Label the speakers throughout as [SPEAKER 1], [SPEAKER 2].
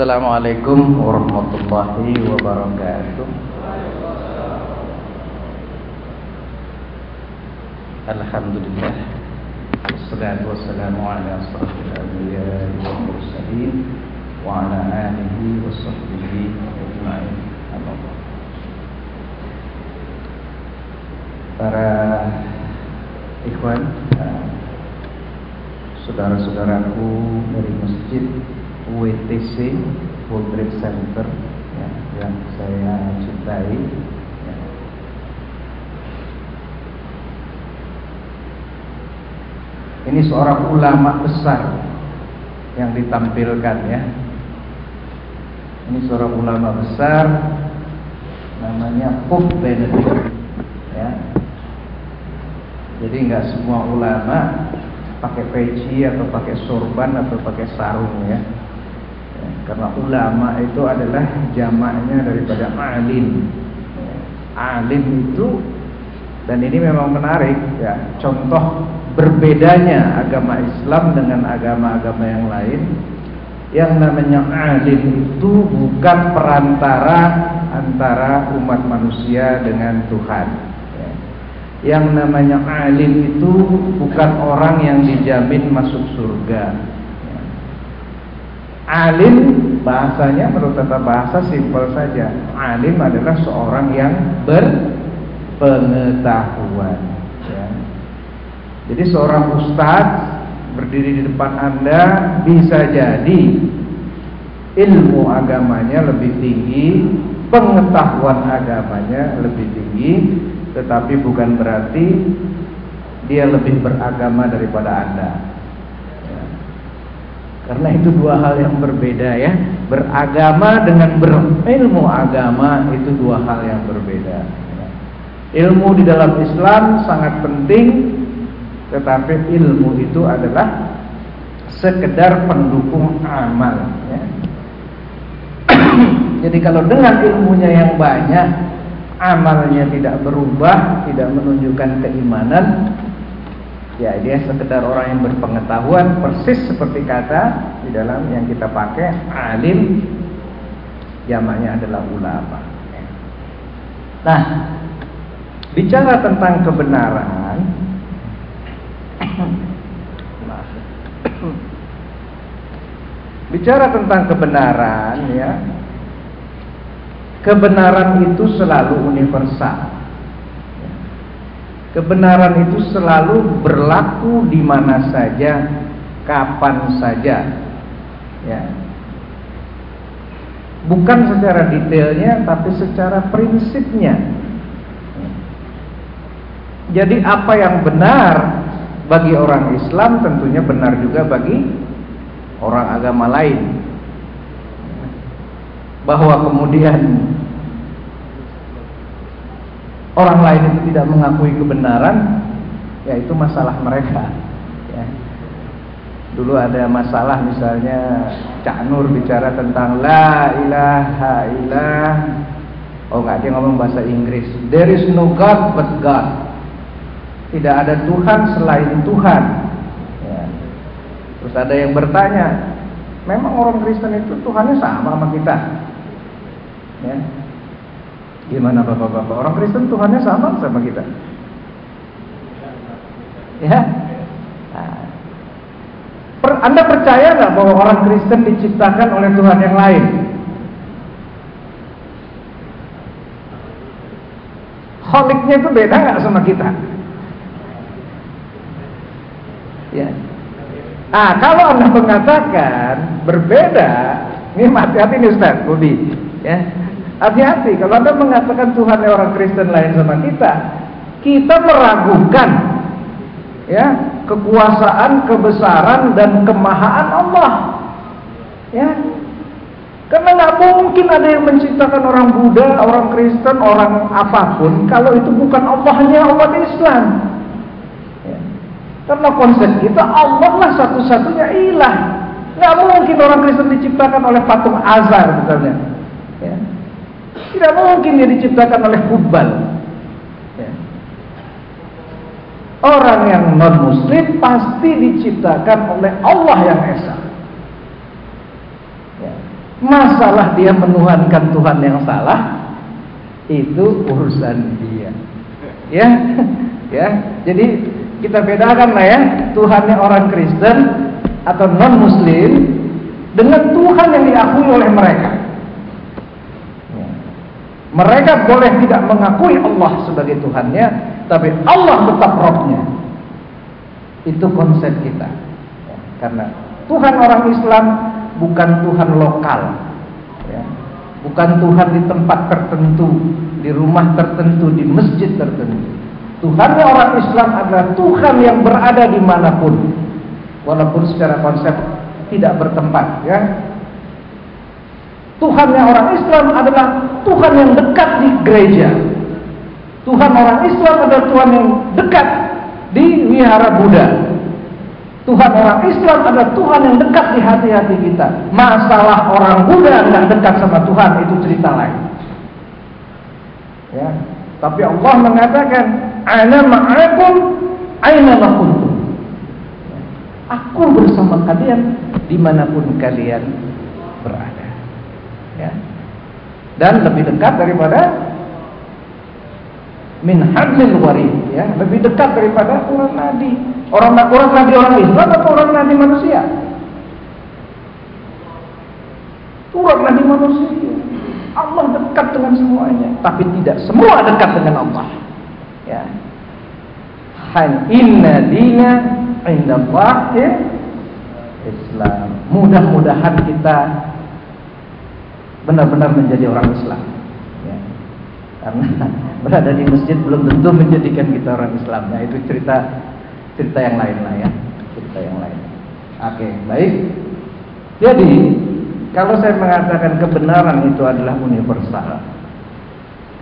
[SPEAKER 1] Assalamualaikum warahmatullahi wabarakatuh. Alhamdulillah. Wassalatu wassalamu ala asrafil anbiya wal mursalin wa ala alihi wa sahbihi ajma'in. Para ikhwan, saudara-saudaraku dari masjid WTC World Trade Center ya, yang saya cintai ya. ini seorang ulama besar yang ditampilkan ya ini seorang ulama besar namanya Puf Benedict ya jadi nggak semua ulama pakai peci atau pakai sorban atau pakai sarung ya. Karena ulama itu adalah jamaknya daripada alim alim itu dan ini memang menarik ya contoh berbedanya agama Islam dengan agama-agama yang lain yang namanya alim itu bukan perantara antara umat manusia dengan Tuhan yang namanya alim itu bukan orang yang dijamin masuk surga. Alim bahasanya menurut tata bahasa simpel saja. Alim adalah seorang yang berpengetahuan. Ya. Jadi seorang ustadz berdiri di depan anda bisa jadi ilmu agamanya lebih tinggi, pengetahuan agamanya lebih tinggi, tetapi bukan berarti dia lebih beragama daripada Anda. Karena itu dua hal yang berbeda ya. Beragama dengan berilmu agama itu dua hal yang berbeda. Ilmu di dalam Islam sangat penting, tetapi ilmu itu adalah sekedar pendukung amal. Ya. Jadi kalau dengan ilmunya yang banyak amalnya tidak berubah, tidak menunjukkan keimanan, ya dia sekedar orang yang berpengetahuan persis seperti kata di dalam yang kita pakai alim jamaknya adalah ulama. Nah, bicara tentang kebenaran Bicara tentang kebenaran ya Kebenaran itu selalu universal. Kebenaran itu selalu berlaku di mana saja, kapan saja. Ya. Bukan secara detailnya, tapi secara prinsipnya. Jadi apa yang benar bagi orang Islam tentunya benar juga bagi orang agama lain bahwa kemudian orang lain itu tidak mengakui kebenaran, ya itu masalah mereka. Ya. Dulu ada masalah misalnya Cak Nur bicara tentang la ilaha illallah. Oh nggak dia ngomong bahasa Inggris. There is no God but God. Tidak ada Tuhan selain Tuhan. Ya. Terus ada yang bertanya, memang orang Kristen itu Tuhannya sama sama kita? Ya. Gimana bapak-bapak? Orang Kristen Tuhannya sama sama kita. Ya. Nah. Anda percaya nggak bahwa orang Kristen diciptakan oleh Tuhan yang lain? Holiknya itu beda nggak sama kita? Ya. Ah, kalau anda mengatakan berbeda, ini hati-hati nih Ustaz Budi, ya. Hati-hati kalau Anda mengatakan Tuhan orang Kristen lain sama kita, kita meragukan ya kekuasaan, kebesaran dan kemahaan Allah. Ya. Karena nggak mungkin ada yang menciptakan orang Buddha, orang Kristen, orang apa pun kalau itu bukan Allahnya umat Islam. Ya. Karena konsep kita Allah lah satu-satunya ilah. Nggak mungkin orang Kristen diciptakan oleh patung azar misalnya. Tidak mungkin dia diciptakan oleh kubal. Ya. Orang yang non muslim pasti diciptakan oleh Allah yang esa. Ya. Masalah dia menuhankan Tuhan yang salah itu urusan dia. Ya, ya. Jadi kita bedakan lah ya Tuhannya orang Kristen atau non Muslim dengan Tuhan yang diakui oleh mereka. Mereka boleh tidak mengakui Allah sebagai Tuhannya, tapi Allah tetap Robnya. Itu konsep kita. Karena Tuhan orang Islam bukan Tuhan lokal, ya. bukan Tuhan di tempat tertentu, di rumah tertentu, di masjid tertentu. Tuhan orang Islam adalah Tuhan yang berada di mana pun, walaupun secara konsep tidak bertempat. Ya. Tuhan yang orang Islam adalah Tuhan yang dekat di gereja. Tuhan orang Islam adalah Tuhan yang dekat di wihara Buddha. Tuhan orang Islam adalah Tuhan yang dekat di hati-hati kita. Masalah orang Buddha tidak dekat sama Tuhan itu cerita lain. Ya. Tapi Allah mengatakan, "Ana ma'akum aina ma Aku bersama kalian di mana pun kalian berada. Ya. Dan lebih dekat daripada min hablil warid ya. Lebih dekat daripada orang nadi orang orang nadi orang Islam atau orang nadi manusia? Orang nadi manusia Allah dekat dengan semuanya tapi tidak semua dekat dengan Allah ya. Han inna dina indallah Islam. Mudah-mudahan kita benar-benar menjadi orang Islam ya. karena berada di masjid belum tentu menjadikan kita orang Islam. Nah, itu cerita cerita yang lain lah ya, cerita yang lain. Oke, baik. Jadi kalau saya mengatakan kebenaran itu adalah universal,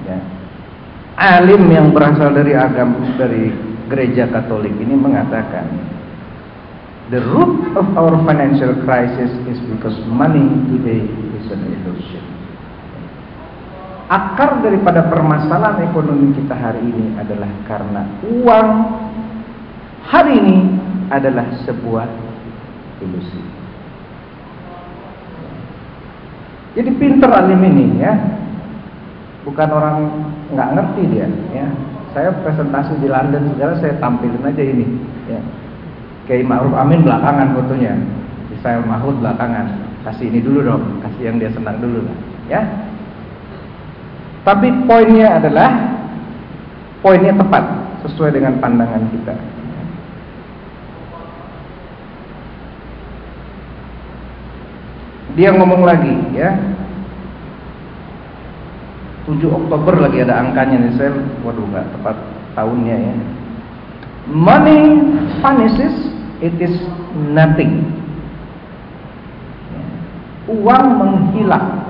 [SPEAKER 1] ya. alim yang berasal dari agama dari gereja Katolik ini mengatakan the root of our financial crisis is because money today is an illusion akar daripada permasalahan ekonomi kita hari ini adalah karena uang hari ini adalah sebuah ilusi. Jadi pinter alim ini ya, bukan orang nggak ngerti dia. Ya, saya presentasi di London segala saya tampilin aja ini. Ya. Kiai Ma'ruf Amin belakangan fotonya, Israel Mahmud belakangan. Kasih ini dulu dong, kasih yang dia senang dulu lah. Ya, tapi poinnya adalah poinnya tepat sesuai dengan pandangan kita. Dia ngomong lagi ya. 7 Oktober lagi ada angkanya nih saya waduh nggak tepat tahunnya ya. Money vanishes, it is nothing. Uang menghilang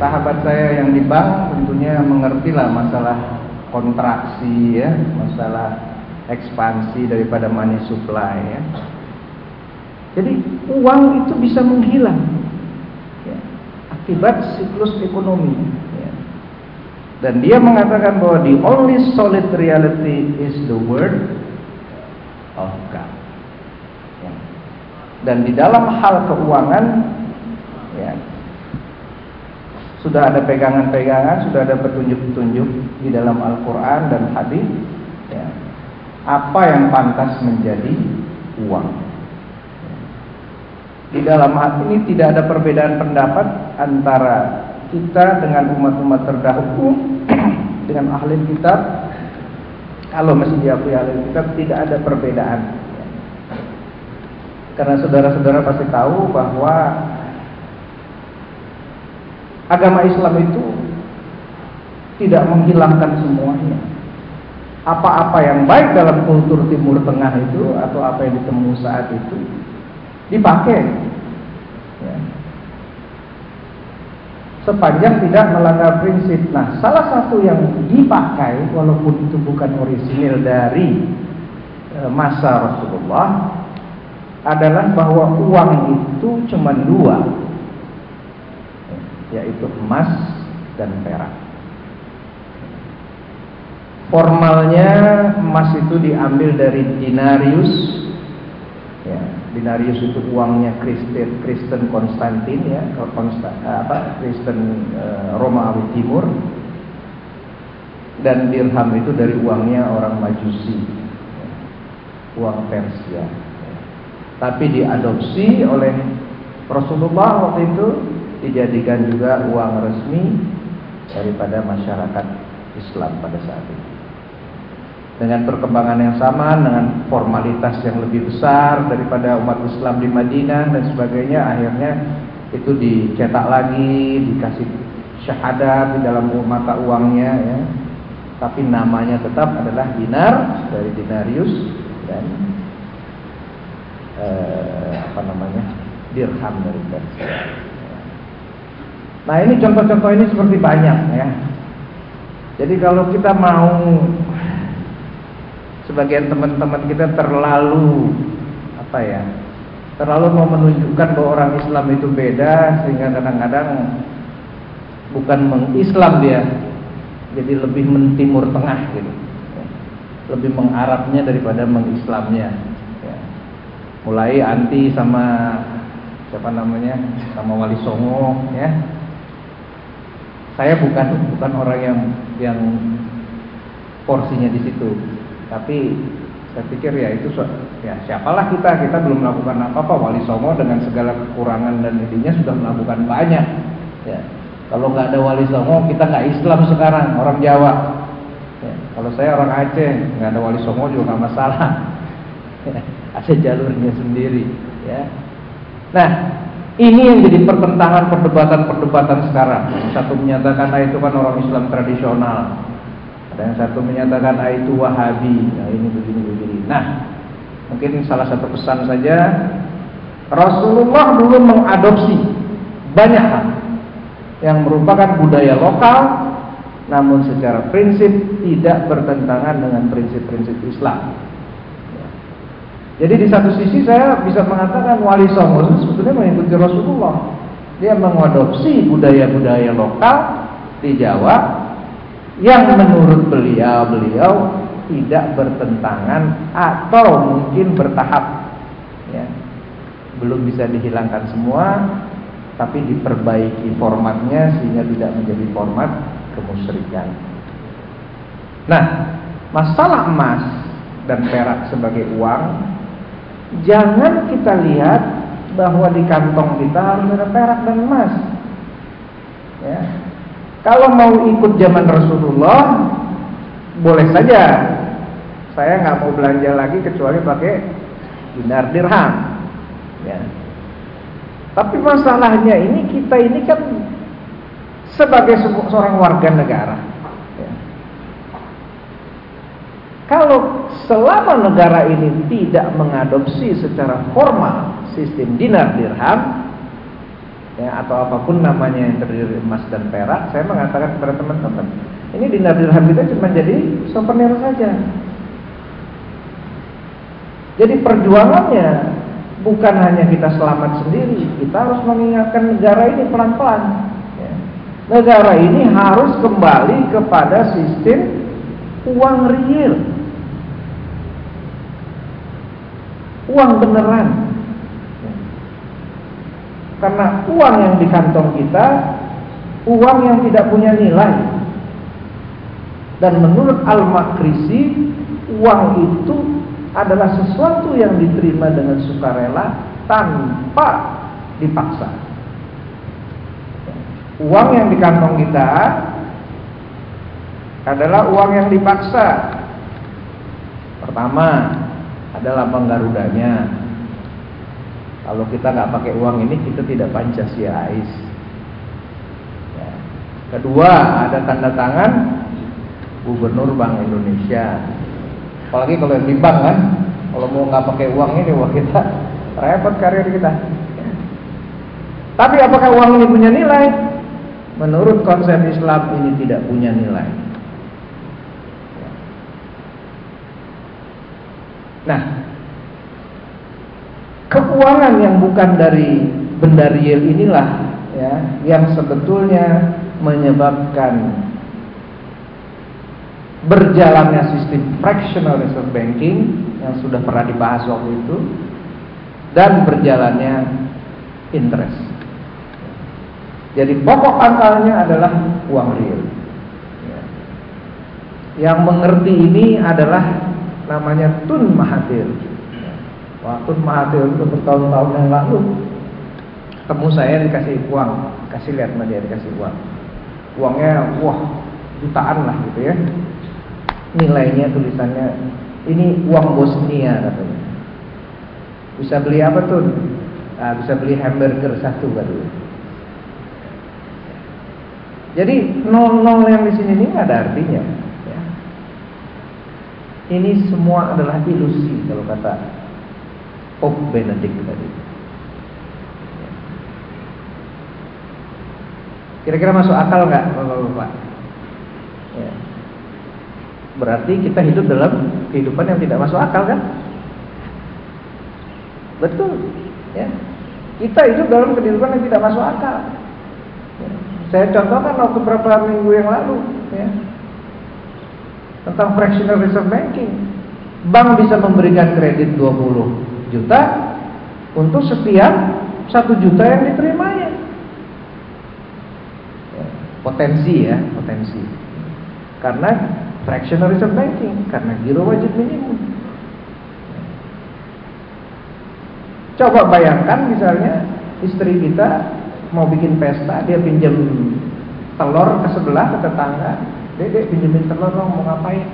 [SPEAKER 1] sahabat saya yang di bank tentunya mengertilah masalah kontraksi ya, masalah ekspansi daripada money supply ya. Jadi uang itu bisa menghilang ya, akibat siklus ekonomi. Ya. Dan dia mengatakan bahwa the only solid reality is the word of God. Dan di dalam hal keuangan, ya, sudah ada pegangan-pegangan, sudah ada petunjuk-petunjuk di dalam Al-Quran dan hadis. Ya. Apa yang pantas menjadi uang? Di dalam hal ini tidak ada perbedaan pendapat antara kita dengan umat-umat terdahulu dengan ahli kitab. Kalau masih diakui ahli kitab tidak ada perbedaan. Karena saudara-saudara pasti tahu bahwa Agama Islam itu tidak menghilangkan semuanya. Apa-apa yang baik dalam kultur Timur Tengah itu atau apa yang ditemu saat itu dipakai. Ya. Sepanjang tidak melanggar prinsip. Nah, salah satu yang dipakai walaupun itu bukan orisinil dari e, masa Rasulullah adalah bahwa uang itu cuma dua yaitu emas dan perak. Formalnya emas itu diambil dari dinarius, ya, Dinarius itu uangnya Kristen Kristen Konstantin ya, Konstan, apa Kristen uh, Romawi Timur. Dan dirham itu dari uangnya orang Majusi, uang Persia. Tapi diadopsi oleh Rasulullah waktu itu dijadikan juga uang resmi daripada masyarakat Islam pada saat itu dengan perkembangan yang sama, dengan formalitas yang lebih besar daripada umat Islam di Madinah dan sebagainya, akhirnya itu dicetak lagi, dikasih syahadat di dalam mata uangnya, ya. tapi namanya tetap adalah dinar dari dinarius dan eh, apa namanya dirham dari. Nah ini contoh-contoh ini seperti banyak ya. Jadi kalau kita mau sebagian teman-teman kita terlalu apa ya terlalu mau menunjukkan bahwa orang Islam itu beda sehingga kadang-kadang bukan mengislam dia jadi lebih mentimur tengah gitu lebih mengarabnya daripada mengislamnya ya. Mulai anti sama siapa namanya sama Wali Songo ya saya bukan bukan orang yang yang porsinya di situ tapi saya pikir ya itu ya siapalah kita kita belum melakukan apa-apa Wali Songo dengan segala kekurangan dan intinya sudah melakukan banyak. Ya. Kalau nggak ada Wali Songo kita nggak Islam sekarang orang Jawa. Ya. Kalau saya orang Aceh nggak ada Wali Songo juga nggak masalah. Ya. Ada jalurnya sendiri. Ya. Nah ini yang jadi pertentangan perdebatan-perdebatan sekarang. Satu menyatakan ah, itu kan orang Islam tradisional, ada yang satu menyatakan ah, itu Wahabi. Nah, ini begini begini. Nah, mungkin salah satu pesan saja Rasulullah dulu mengadopsi banyak hal yang merupakan budaya lokal namun secara prinsip tidak bertentangan dengan prinsip-prinsip Islam. Jadi di satu sisi saya bisa mengatakan Wali Songo sebetulnya mengikuti Rasulullah. Dia mengadopsi budaya-budaya lokal di Jawa yang menurut beliau beliau tidak bertentangan atau mungkin bertahap ya. belum bisa dihilangkan semua tapi diperbaiki formatnya sehingga tidak menjadi format kemusyrikan nah masalah emas dan perak sebagai uang jangan kita lihat bahwa di kantong kita harus ada perak dan emas ya kalau mau ikut zaman Rasulullah, boleh saja. Saya nggak mau belanja lagi kecuali pakai dinar dirham. Ya. Tapi masalahnya ini kita ini kan sebagai seorang warga negara. Ya. Kalau selama negara ini tidak mengadopsi secara formal sistem dinar dirham, ya, atau apa pun namanya yang terdiri emas dan perak, saya mengatakan kepada teman-teman, ini dinar dirham kita cuma jadi souvenir saja. Jadi perjuangannya bukan hanya kita selamat sendiri, kita harus mengingatkan negara ini pelan-pelan. Ya. Negara ini harus kembali kepada sistem uang real, uang beneran. Karena uang yang di kantong kita uang yang tidak punya nilai. Dan menurut Al-Makrisi, uang itu adalah sesuatu yang diterima dengan sukarela tanpa dipaksa. Uang yang di kantong kita adalah uang yang dipaksa. Pertama, adalah penggarudanya kalau kita nggak pakai uang ini kita tidak Pancasilais. Ya. Kedua ada tanda tangan Gubernur Bank Indonesia. Apalagi kalau yang di bank kan, kalau mau nggak pakai uang ini wah kita repot karir kita. Tapi apakah uang ini punya nilai? Menurut konsep Islam ini tidak punya nilai. Nah, keuangan yang bukan dari benda real inilah ya yang sebetulnya menyebabkan berjalannya sistem fractional reserve banking yang sudah pernah dibahas waktu itu dan berjalannya interest. Jadi pokok akalnya adalah uang real. Ya. Yang mengerti ini adalah namanya Tun Mahathir. Wah, Tun Mahathir itu bertahun-tahun yang lalu ketemu saya dikasih uang, kasih lihat sama dia dikasih uang. Uangnya wah jutaan lah gitu ya. Nilainya tulisannya ini uang Bosnia katanya. Bisa beli apa tuh? Nah, bisa beli hamburger satu katanya. Jadi nol-nol yang di sini ini nggak ada artinya. Ya. Ini semua adalah ilusi kalau kata Pope Benedict tadi. Kira-kira masuk akal nggak, bapak-bapak? Ya. Berarti kita hidup dalam kehidupan yang tidak masuk akal kan? Betul, ya. Kita hidup dalam kehidupan yang tidak masuk akal. Saya contohkan waktu beberapa minggu yang lalu ya, tentang fractional reserve banking. Bank bisa memberikan kredit 20 juta untuk setiap satu juta yang diterimanya. Ya, potensi ya, potensi. Karena fractional reserve banking, karena giro wajib minimum. Coba bayangkan misalnya istri kita mau bikin pesta dia pinjam telur ke sebelah ke tetangga dedek pinjemin telur dong mau ngapain?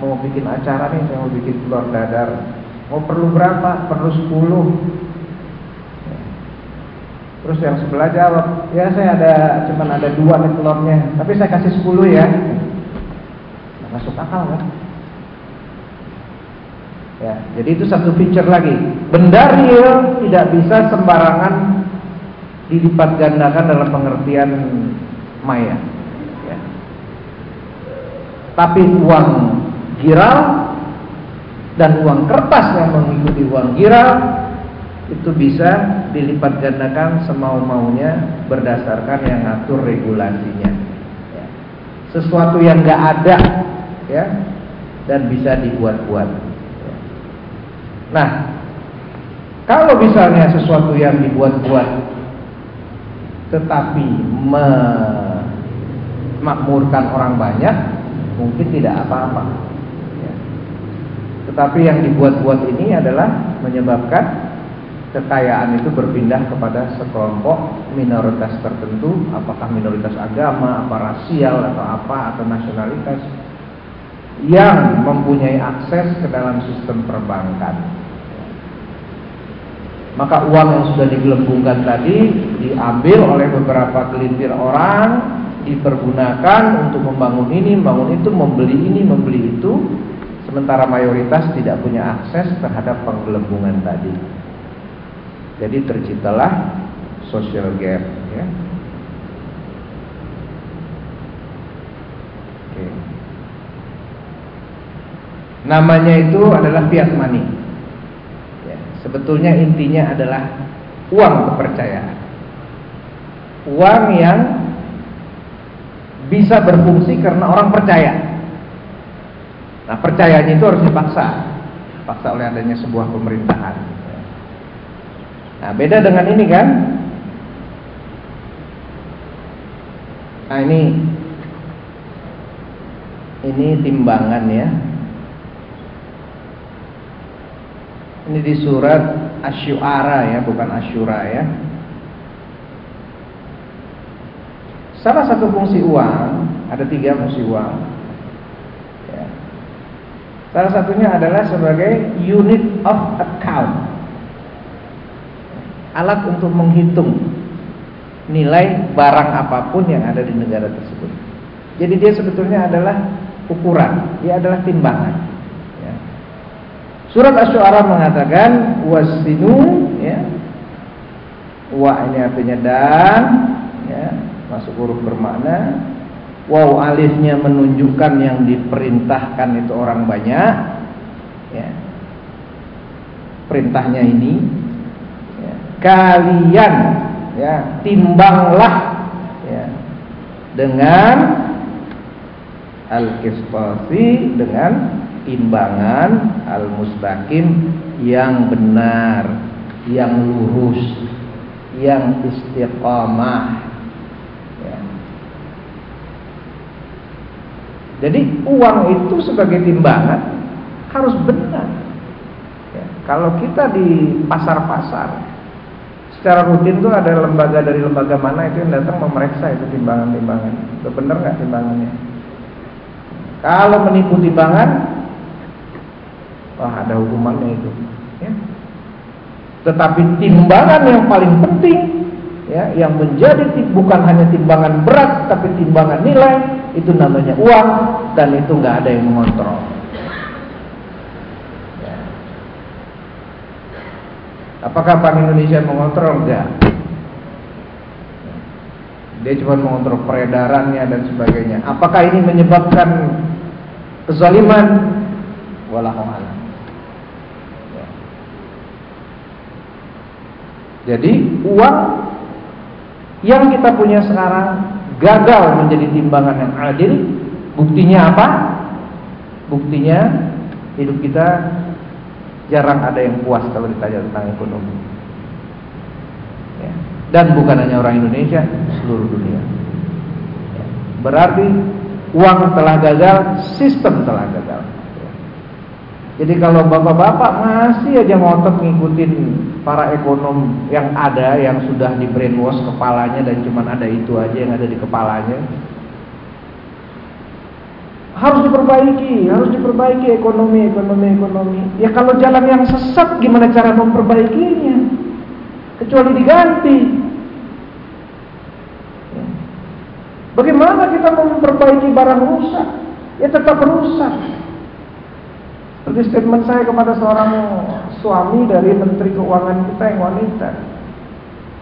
[SPEAKER 1] Mau bikin acara nih saya mau bikin telur dadar. Mau perlu berapa? Perlu 10 terus yang sebelah jawab ya saya ada cuman ada dua nih telurnya tapi saya kasih 10 ya. Nah, masuk akal kan? Ya jadi itu satu feature lagi. Benda real tidak bisa sembarangan dilipat gandakan dalam pengertian maya. Tapi uang giral dan uang kertas yang mengikuti uang giral itu bisa dilipat gandakan semau-maunya berdasarkan yang ngatur regulasinya. Ya. Sesuatu yang nggak ada, ya, dan bisa dibuat-buat. Ya. Nah, kalau misalnya sesuatu yang dibuat-buat tetapi memakmurkan orang banyak mungkin tidak apa-apa. Ya. Tetapi yang dibuat-buat ini adalah menyebabkan kekayaan itu berpindah kepada sekelompok minoritas tertentu, apakah minoritas agama, apa rasial atau apa atau nasionalitas yang mempunyai akses ke dalam sistem perbankan. Maka uang yang sudah digelembungkan tadi diambil oleh beberapa gelintir orang, dipergunakan untuk membangun ini, membangun itu, membeli ini, membeli itu, sementara mayoritas tidak punya akses terhadap penggelembungan tadi. Jadi terciptalah social gap, ya. Oke. Namanya itu adalah fiat money. Sebetulnya intinya adalah uang kepercayaan. Uang yang bisa berfungsi karena orang percaya. Nah, percayanya itu harus dipaksa. Paksa oleh adanya sebuah pemerintahan. Nah, beda dengan ini kan? Nah, ini ini timbangan ya. Ini di surat Asyuara ya, bukan Asyura ya. Salah satu fungsi uang, ada tiga fungsi uang. Ya. Salah satunya adalah sebagai unit of account. Alat untuk menghitung nilai barang apa pun yang ada di negara tersebut. Jadi dia sebetulnya adalah ukuran, dia adalah timbangan. Surat Asy-Syu'ara mengatakan wasinu ya. Wa ini artinya dan ya, masuk huruf bermakna. Waw alifnya menunjukkan yang diperintahkan itu orang banyak. Ya. Perintahnya ini ya. kalian ya timbanglah ya dengan al-qistasi dengan timbangan al-mustaqim yang benar yang lurus, yang istiqamah. Ya. Jadi uang itu sebagai timbangan harus benar. Ya. Kalau kita di pasar-pasar, secara rutin tuh ada lembaga dari lembaga mana itu yang datang memeriksa itu timbangan-timbangan. Itu benar nggak timbangannya? Kalau menipu timbangan, wah ada hukumannya itu. Ya. Tetapi timbangan yang paling penting, ya, yang menjadi bukan hanya timbangan berat, tapi timbangan nilai, itu namanya uang dan itu nggak ada yang mengontrol. Ya. Apakah Bank Indonesia mengontrol? Enggak. Dia cuma mengontrol peredarannya dan sebagainya. Apakah ini menyebabkan kezaliman? Wallahu a'lam. Ya. Jadi uang yang kita punya sekarang gagal menjadi timbangan yang adil. Buktinya apa? Buktinya hidup kita jarang ada yang puas kalau ditanya tentang ekonomi. Ya. Dan bukan hanya orang Indonesia, seluruh dunia. Ya. Berarti uang telah gagal, sistem telah gagal. Jadi kalau bapak-bapak masih aja ngotot ngikutin para ekonom yang ada yang sudah di brainwash kepalanya dan cuma ada itu aja yang ada di kepalanya. Harus diperbaiki, harus diperbaiki ekonomi, ekonomi, ekonomi. Ya kalau jalan yang sesat gimana cara memperbaikinya? Kecuali diganti. Ya. Bagaimana kita memperbaiki barang rusak? Ya tetap rusak. Seperti statement saya kepada seorang suami dari Menteri Keuangan kita yang wanita.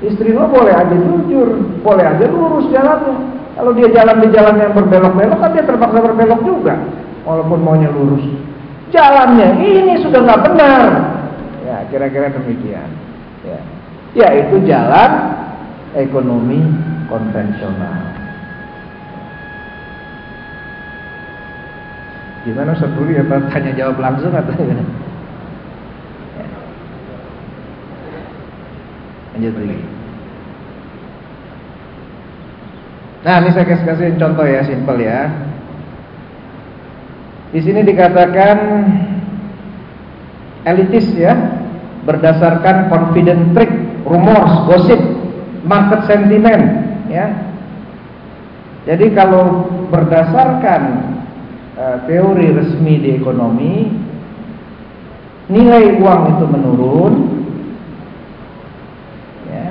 [SPEAKER 1] Istri lo boleh aja jujur, boleh aja lurus jalannya. Kalau dia jalan di jalan yang berbelok-belok kan dia terpaksa berbelok juga, walaupun maunya lurus. Jalannya ini sudah nggak benar. Ya kira-kira demikian. Ya. ya itu jalan ekonomi konvensional. Gimana Ustaz apa tanya jawab langsung atau gimana? Ya. Lanjut lagi. Nah, ini saya kasih, kasih contoh ya, simpel ya. Di sini dikatakan elitis ya, berdasarkan confident trick, rumors, gosip, market sentiment ya. Jadi kalau berdasarkan teori resmi di ekonomi nilai uang itu menurun ya,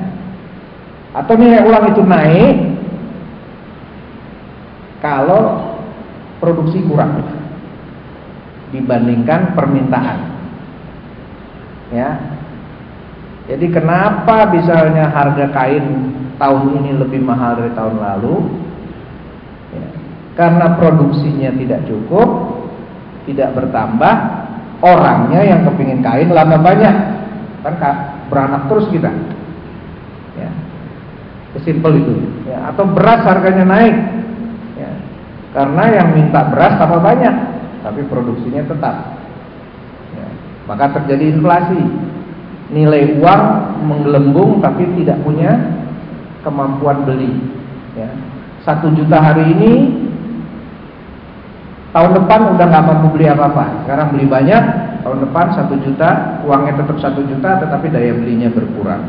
[SPEAKER 1] atau nilai uang itu naik kalau produksi kurang dibandingkan permintaan ya. Jadi kenapa misalnya harga kain tahun ini lebih mahal dari tahun lalu karena produksinya tidak cukup, tidak bertambah, orangnya yang kepingin kain lama banyak, kan beranak terus kita. Ya. Sesimpel itu. Ya. Atau beras harganya naik, ya. karena yang minta beras tambah banyak, tapi produksinya tetap. Ya. Maka terjadi inflasi. Nilai uang menggelembung tapi tidak punya kemampuan beli. Ya. Satu juta hari ini Tahun depan udah nggak mampu beli apa-apa. Sekarang beli banyak, tahun depan satu juta, uangnya tetap satu juta, tetapi daya belinya berkurang.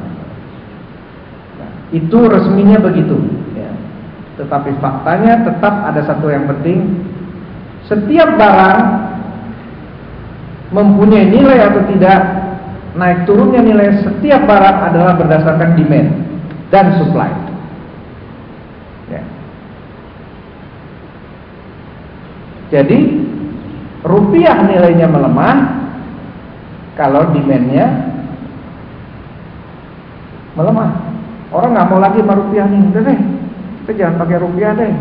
[SPEAKER 1] Nah, itu resminya begitu. Ya. Tetapi faktanya tetap ada satu yang penting. Setiap barang mempunyai nilai atau tidak, naik turunnya nilai setiap barang adalah berdasarkan demand dan supply. Jadi rupiah nilainya melemah kalau demandnya melemah. Orang nggak mau lagi sama rupiah nih, udah deh, kita jangan pakai rupiah deh.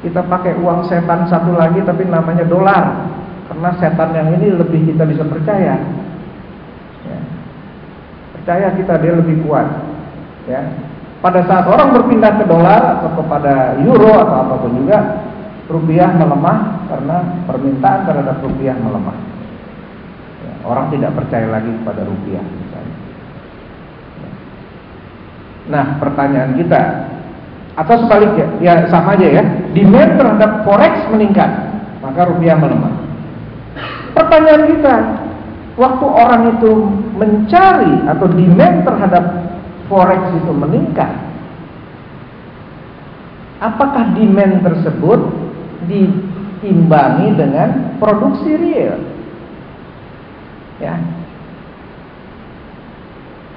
[SPEAKER 1] Kita pakai uang setan satu lagi tapi namanya dolar. Karena setan yang ini lebih kita bisa percaya. Ya. Percaya kita dia lebih kuat. Ya. Pada saat orang berpindah ke dolar atau kepada euro atau apa pun juga, rupiah melemah karena permintaan terhadap rupiah melemah. Ya, orang tidak percaya lagi kepada rupiah misalnya. Nah, pertanyaan kita atau sebaliknya, ya sama aja ya. Demand terhadap forex meningkat, maka rupiah melemah. Pertanyaan kita, waktu orang itu mencari atau demand terhadap forex itu meningkat, apakah demand tersebut diimbangi dengan produksi real? Ya.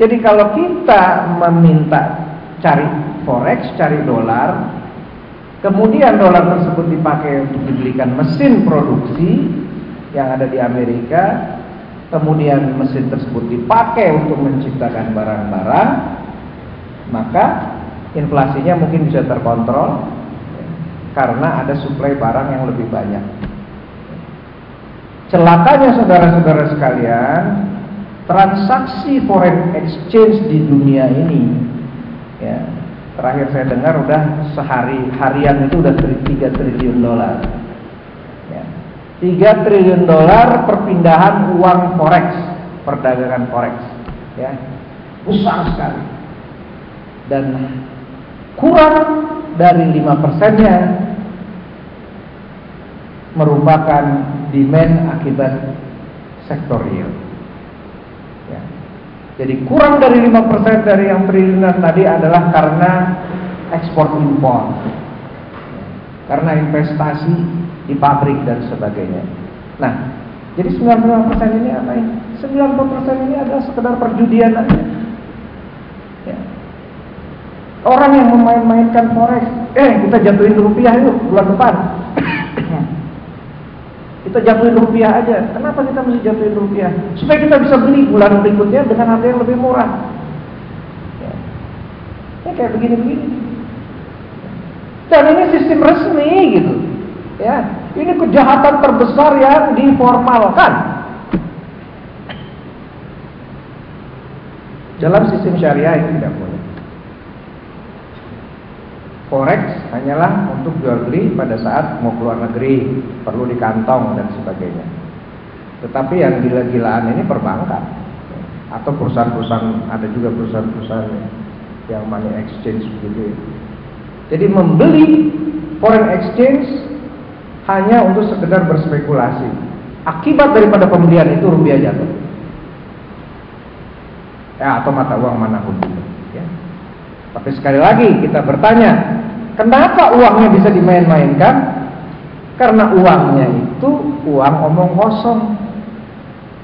[SPEAKER 1] Jadi kalau kita meminta cari forex, cari dolar, kemudian dolar tersebut dipakai untuk dibelikan mesin produksi yang ada di Amerika, kemudian mesin tersebut dipakai untuk menciptakan barang-barang, maka inflasinya mungkin bisa terkontrol karena ada suplai barang yang lebih banyak. Celakanya saudara-saudara sekalian, transaksi foreign exchange di dunia ini ya, terakhir saya dengar udah sehari harian itu udah 3 triliun dolar. Ya. 3 triliun dolar perpindahan uang forex, perdagangan forex. Ya. Besar sekali. Dan kurang dari 5 persennya merupakan demand akibat sektor real. Ya. Jadi kurang dari 5% dari yang triliunan tadi adalah karena ekspor impor. Karena investasi di pabrik dan sebagainya. Nah, jadi 95% ini apa ini? 90% ini adalah sekedar perjudian aja. Orang yang memain-mainkan forex, eh kita jatuhin rupiah yuk bulan depan. Kita jatuhin rupiah aja. Kenapa kita mesti jatuhin rupiah? Supaya kita bisa beli bulan berikutnya dengan harga yang lebih murah. Ya, ya kayak begini-begini. Dan ini sistem resmi gitu. Ya, ini kejahatan terbesar yang diformalkan. Dalam sistem syariah ini tidak boleh. Forex hanyalah untuk jual beli pada saat mau keluar negeri, perlu di kantong dan sebagainya. Tetapi yang gila-gilaan ini perbankan atau perusahaan-perusahaan ada juga perusahaan-perusahaan yang money exchange begitu. Jadi membeli foreign exchange hanya untuk sekedar berspekulasi. Akibat daripada pembelian itu rupiah jatuh. Ya, atau mata uang mana pun. Ya. Tapi sekali lagi kita bertanya, Kenapa uangnya bisa dimain-mainkan? Karena uangnya itu uang omong kosong.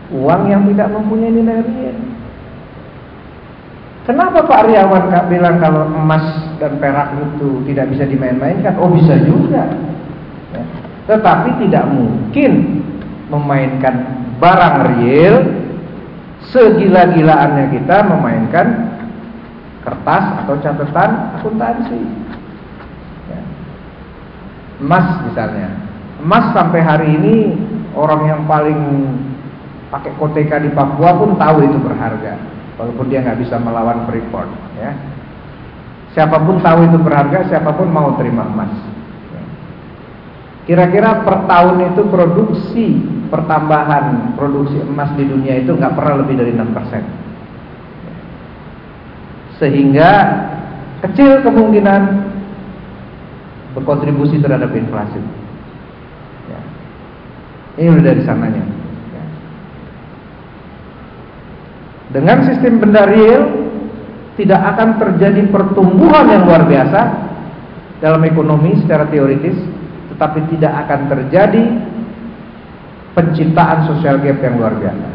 [SPEAKER 1] Uang yang tidak mempunyai nilai real. Kenapa Pak Riawan bilang kalau emas dan perak itu tidak bisa dimain-mainkan? Oh bisa juga. Ya. Tetapi tidak mungkin memainkan barang real segila-gilaannya kita memainkan kertas atau catatan akuntansi emas misalnya. Emas sampai hari ini orang yang paling pakai koteka di Papua pun tahu itu berharga. Walaupun dia nggak bisa melawan Freeport ya. Siapa pun tahu itu berharga siapa pun mau terima emas. Kira-kira per tahun itu produksi pertambahan produksi emas di dunia itu nggak pernah lebih dari 6% sehingga kecil kemungkinan berkontribusi terhadap inflasi. Ya. Ini udah dari sananya. Ya. Dengan sistem benda real tidak akan terjadi pertumbuhan yang luar biasa dalam ekonomi secara teoritis, tetapi tidak akan terjadi penciptaan social gap yang luar biasa.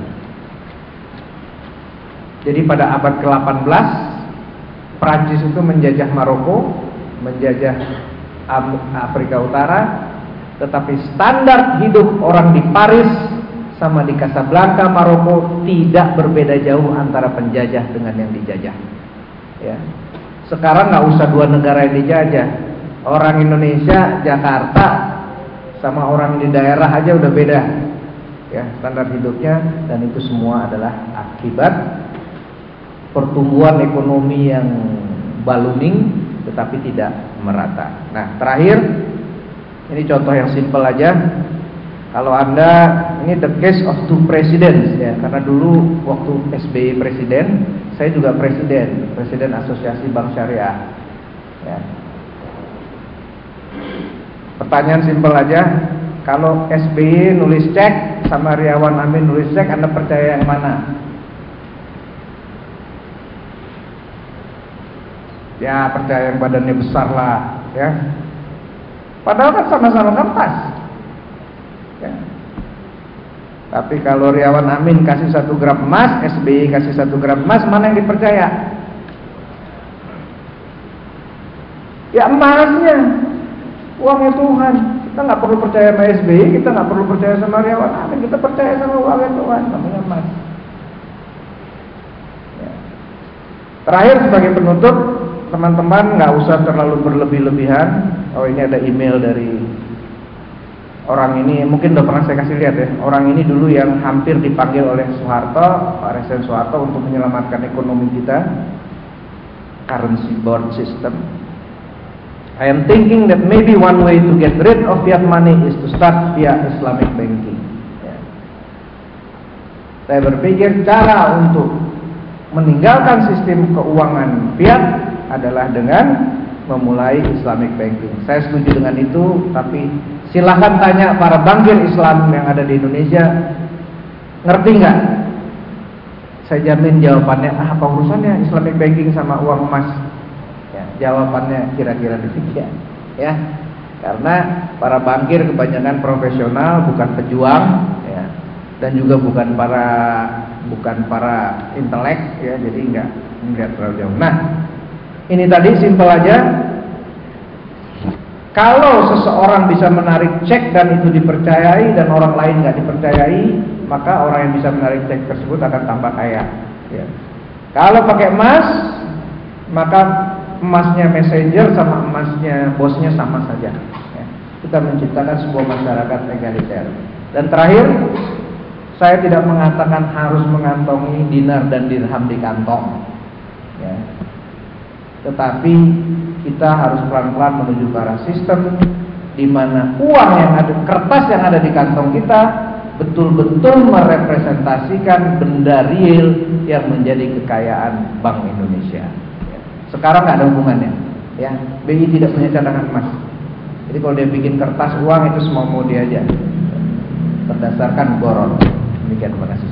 [SPEAKER 1] Jadi pada abad ke-18 Prancis itu menjajah Maroko, menjajah Afrika Utara tetapi standar hidup orang di Paris sama di Casablanca Maroko tidak berbeda jauh antara penjajah dengan yang dijajah. Ya. Sekarang nggak usah dua negara yang dijajah. Orang Indonesia Jakarta sama orang di daerah aja udah beda ya standar hidupnya dan itu semua adalah akibat pertumbuhan ekonomi yang ballooning tetapi tidak merata. Nah, terakhir ini contoh yang simpel aja. Kalau Anda ini the case of two presidents ya, karena dulu waktu SBY presiden Saya juga presiden, presiden Asosiasi Bank Syariah. Ya. Pertanyaan simpel aja, kalau SBY nulis cek sama Riawan Amin nulis cek, Anda percaya yang mana? Ya percaya yang badannya besar lah, ya. Padahal kan sama-sama kertas. Ya. Tapi kalau Riawan Amin kasih satu gram emas, SBY kasih satu gram emas, mana yang dipercaya? Ya emasnya. Uangnya Tuhan. Kita nggak perlu percaya sama SBY, kita nggak perlu percaya sama Riawan Amin, kita percaya sama uangnya Tuhan, namanya emas. Ya. Terakhir sebagai penutup, teman-teman nggak usah terlalu berlebih-lebihan. Oh ini ada email dari orang ini, mungkin udah pernah saya kasih lihat ya. Orang ini dulu yang hampir dipanggil oleh Soeharto, Pak Resen Soeharto untuk menyelamatkan ekonomi kita, currency board system. I am thinking that maybe one way to get rid of fiat money is to start via Islamic banking. Ya. Saya berpikir cara untuk meninggalkan sistem keuangan fiat adalah dengan memulai Islamic banking. Saya setuju dengan itu, tapi silahkan tanya para bankir Islam yang ada di Indonesia, ngerti nggak? Saya jamin jawabannya, ah, apa urusannya Islamic banking sama uang emas? Jawabannya kira-kira demikian. Ya, karena para bankir kebanyakan profesional, bukan pejuang, ya, dan juga bukan para bukan para intelek, ya, jadi enggak enggak terlalu jauh. Nah, ini tadi simpel aja. Kalau seseorang bisa menarik cek dan itu dipercayai dan orang lain nggak dipercayai, maka orang yang bisa menarik cek tersebut akan tambah kaya. Ya. Kalau pakai emas, maka emasnya messenger sama emasnya bosnya sama saja. Ya. Kita menciptakan sebuah masyarakat egaliter. Dan terakhir, saya tidak mengatakan harus mengantongi dinar dan dirham di kantong. Ya. Tetapi kita harus pelan-pelan menuju ke arah sistem di mana uang yang ada, kertas yang ada di kantong kita betul-betul merepresentasikan benda real yang menjadi kekayaan Bank Indonesia. Sekarang nggak ada hubungannya. Ya, BI tidak punya cadangan emas. Jadi kalau dia bikin kertas uang itu semua mau dia aja. Berdasarkan boron. Demikian terima kasih.